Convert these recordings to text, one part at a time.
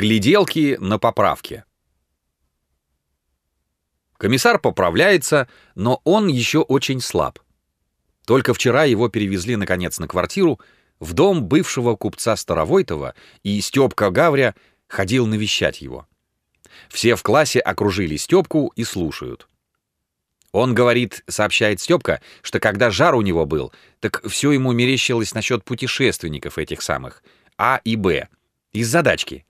Гляделки на поправке. Комиссар поправляется, но он еще очень слаб. Только вчера его перевезли, наконец, на квартиру в дом бывшего купца Старовойтова, и Степка Гавря ходил навещать его. Все в классе окружили Степку и слушают. Он говорит, сообщает Степка, что когда жар у него был, так все ему мерещилось насчет путешественников этих самых, А и Б, из задачки.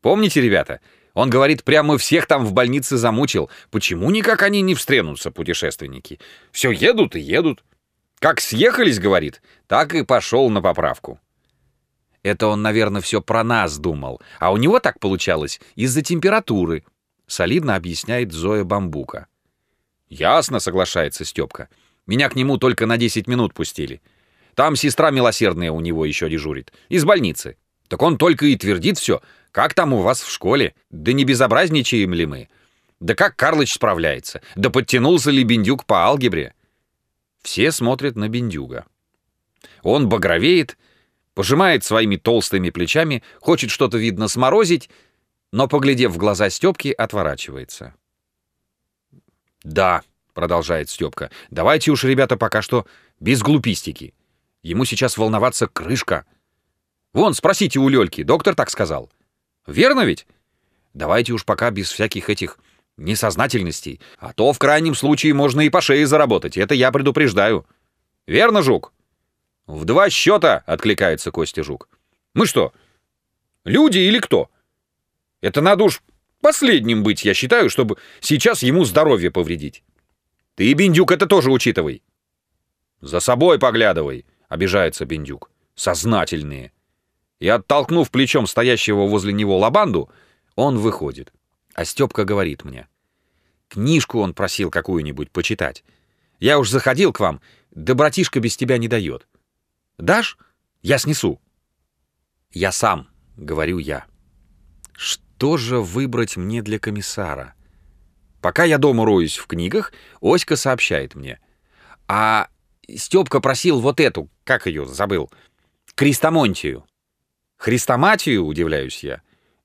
Помните, ребята, он говорит, прямо всех там в больнице замучил. Почему никак они не встренутся, путешественники? Все едут и едут. Как съехались, говорит, так и пошел на поправку. Это он, наверное, все про нас думал, а у него так получалось из-за температуры, солидно объясняет Зоя Бамбука. Ясно, соглашается Степка. Меня к нему только на 10 минут пустили. Там сестра милосердная у него еще дежурит. Из больницы. Так он только и твердит все. Как там у вас в школе? Да не безобразничаем ли мы? Да как Карлыч справляется? Да подтянулся ли Бендюк по алгебре? Все смотрят на Бендюга. Он багровеет, пожимает своими толстыми плечами, хочет что-то, видно, сморозить, но, поглядев в глаза Степки, отворачивается. «Да», — продолжает Степка, — «давайте уж, ребята, пока что без глупистики. Ему сейчас волноваться крышка. Вон, спросите у Лёльки, доктор так сказал. Верно ведь? Давайте уж пока без всяких этих несознательностей, а то в крайнем случае можно и по шее заработать, это я предупреждаю. Верно, Жук?» «В два счета!» — откликается Костя Жук. «Мы что, люди или кто? Это надо уж Последним быть, я считаю, чтобы сейчас ему здоровье повредить. Ты, Бендюк, это тоже учитывай. За собой поглядывай, обижается Бендюк. Сознательные. И оттолкнув плечом стоящего возле него лабанду, он выходит. А Степка говорит мне. Книжку он просил какую-нибудь почитать. Я уж заходил к вам, да братишка без тебя не дает. Дашь? Я снесу. Я сам, говорю я. Что же выбрать мне для комиссара? Пока я дома роюсь в книгах, Оська сообщает мне. А Степка просил вот эту, как ее, забыл, Крестомонтию. Христоматию, удивляюсь я.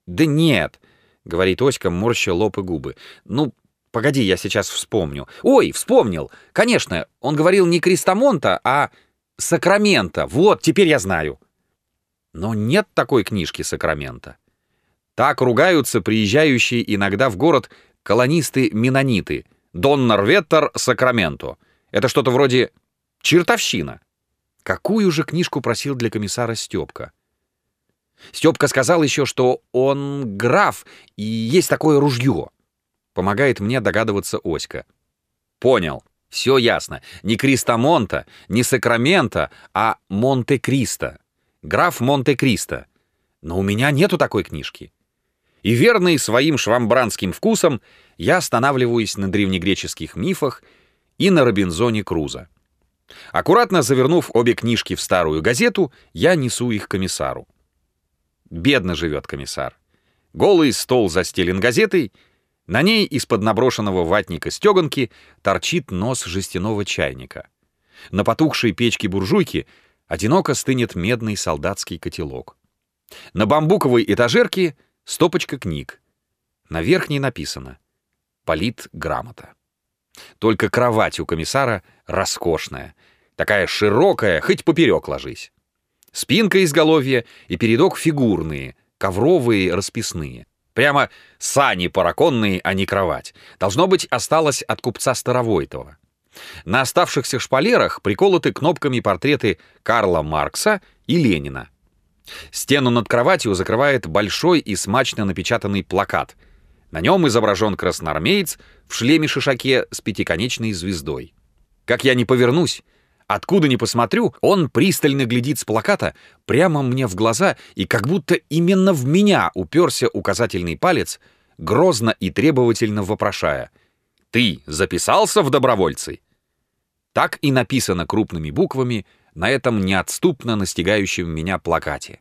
Да нет, говорит Оська, морща лоб и губы. Ну, погоди, я сейчас вспомню. Ой, вспомнил. Конечно, он говорил не Крестомонта, а Сакрамента. Вот, теперь я знаю. Но нет такой книжки Сакрамента. Так ругаются приезжающие иногда в город колонисты-менониты. Доннер-Веттер Сакраменто. Это что-то вроде чертовщина. Какую же книжку просил для комиссара Степка? Степка сказал еще, что он граф, и есть такое ружье. Помогает мне догадываться Оська. Понял. Все ясно. Не Кристомонта, не Сакрамента, а Монте-Кристо. Граф Монте-Кристо. Но у меня нету такой книжки и верный своим швамбранским вкусом, я останавливаюсь на древнегреческих мифах и на Робинзоне Круза. Аккуратно завернув обе книжки в старую газету, я несу их комиссару. Бедно живет комиссар. Голый стол застелен газетой, на ней из-под наброшенного ватника стеганки торчит нос жестяного чайника. На потухшей печке буржуйки одиноко стынет медный солдатский котелок. На бамбуковой этажерке Стопочка книг. На верхней написано «Полит грамота». Только кровать у комиссара роскошная, такая широкая, хоть поперек ложись. Спинка изголовья и передок фигурные, ковровые, расписные. Прямо сани параконные, а не кровать. Должно быть, осталось от купца Старовойтова. На оставшихся шпалерах приколоты кнопками портреты Карла Маркса и Ленина. Стену над кроватью закрывает большой и смачно напечатанный плакат. На нем изображен красноармеец в шлеме-шишаке с пятиконечной звездой. Как я не повернусь, откуда ни посмотрю, он пристально глядит с плаката прямо мне в глаза и как будто именно в меня уперся указательный палец, грозно и требовательно вопрошая. «Ты записался в добровольцы?» Так и написано крупными буквами на этом неотступно настигающем меня плакате.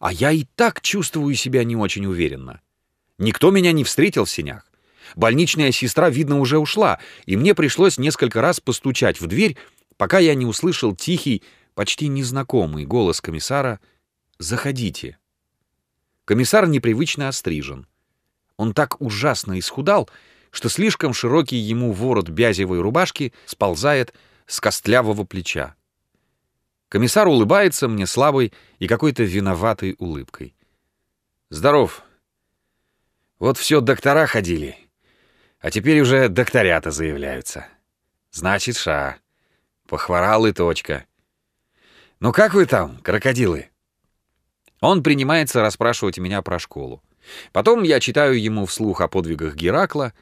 А я и так чувствую себя не очень уверенно. Никто меня не встретил в синях. Больничная сестра, видно, уже ушла, и мне пришлось несколько раз постучать в дверь, пока я не услышал тихий, почти незнакомый голос комиссара «Заходите». Комиссар непривычно острижен. Он так ужасно исхудал, что слишком широкий ему ворот бязевой рубашки сползает с костлявого плеча. Комиссар улыбается мне слабой и какой-то виноватой улыбкой. «Здоров. Вот все доктора ходили, а теперь уже докторята заявляются. Значит, ша. Похворал и точка. Ну как вы там, крокодилы?» Он принимается расспрашивать меня про школу. Потом я читаю ему вслух о подвигах Геракла.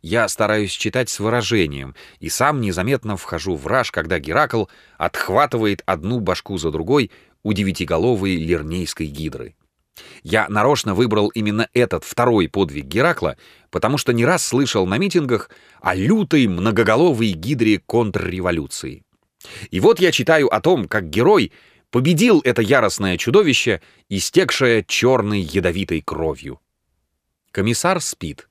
Я стараюсь читать с выражением, и сам незаметно вхожу в раж, когда Геракл отхватывает одну башку за другой у девятиголовой лирнейской гидры. Я нарочно выбрал именно этот второй подвиг Геракла, потому что не раз слышал на митингах о лютой многоголовой гидре контрреволюции. И вот я читаю о том, как герой победил это яростное чудовище, истекшее черной ядовитой кровью. Комиссар спит.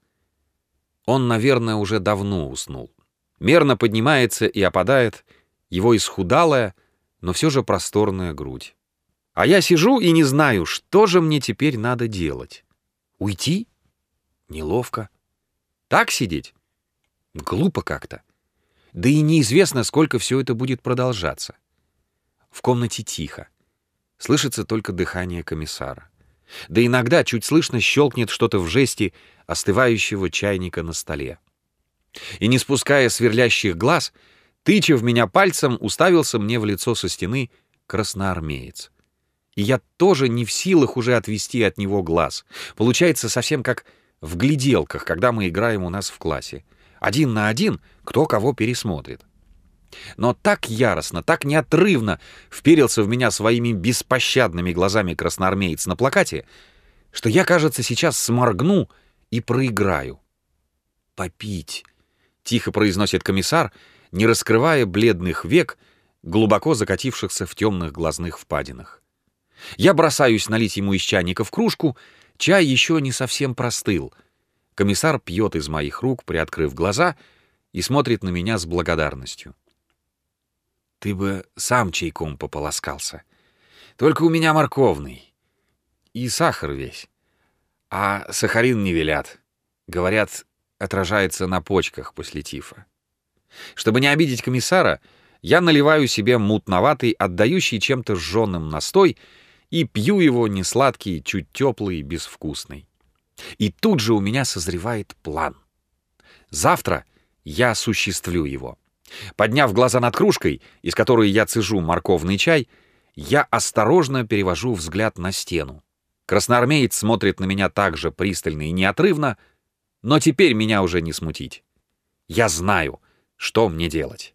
Он, наверное, уже давно уснул. Мерно поднимается и опадает его исхудалая, но все же просторная грудь. А я сижу и не знаю, что же мне теперь надо делать. Уйти? Неловко. Так сидеть? Глупо как-то. Да и неизвестно, сколько все это будет продолжаться. В комнате тихо. Слышится только дыхание комиссара. Да иногда чуть слышно щелкнет что-то в жесте остывающего чайника на столе. И не спуская сверлящих глаз, тыча в меня пальцем, уставился мне в лицо со стены красноармеец. И я тоже не в силах уже отвести от него глаз. Получается совсем как в гляделках, когда мы играем у нас в классе. Один на один, кто кого пересмотрит но так яростно, так неотрывно вперился в меня своими беспощадными глазами красноармеец на плакате, что я, кажется, сейчас сморгну и проиграю. «Попить», — тихо произносит комиссар, не раскрывая бледных век, глубоко закатившихся в темных глазных впадинах. Я бросаюсь налить ему из чайника в кружку, чай еще не совсем простыл. Комиссар пьет из моих рук, приоткрыв глаза, и смотрит на меня с благодарностью. Ты бы сам чайком пополоскался. Только у меня морковный. И сахар весь. А сахарин не велят. Говорят, отражается на почках после тифа. Чтобы не обидеть комиссара, я наливаю себе мутноватый, отдающий чем-то жженым настой и пью его несладкий, чуть теплый, безвкусный. И тут же у меня созревает план. Завтра я осуществлю его. Подняв глаза над кружкой, из которой я цежу морковный чай, я осторожно перевожу взгляд на стену. Красноармеец смотрит на меня так же пристально и неотрывно, но теперь меня уже не смутить. Я знаю, что мне делать.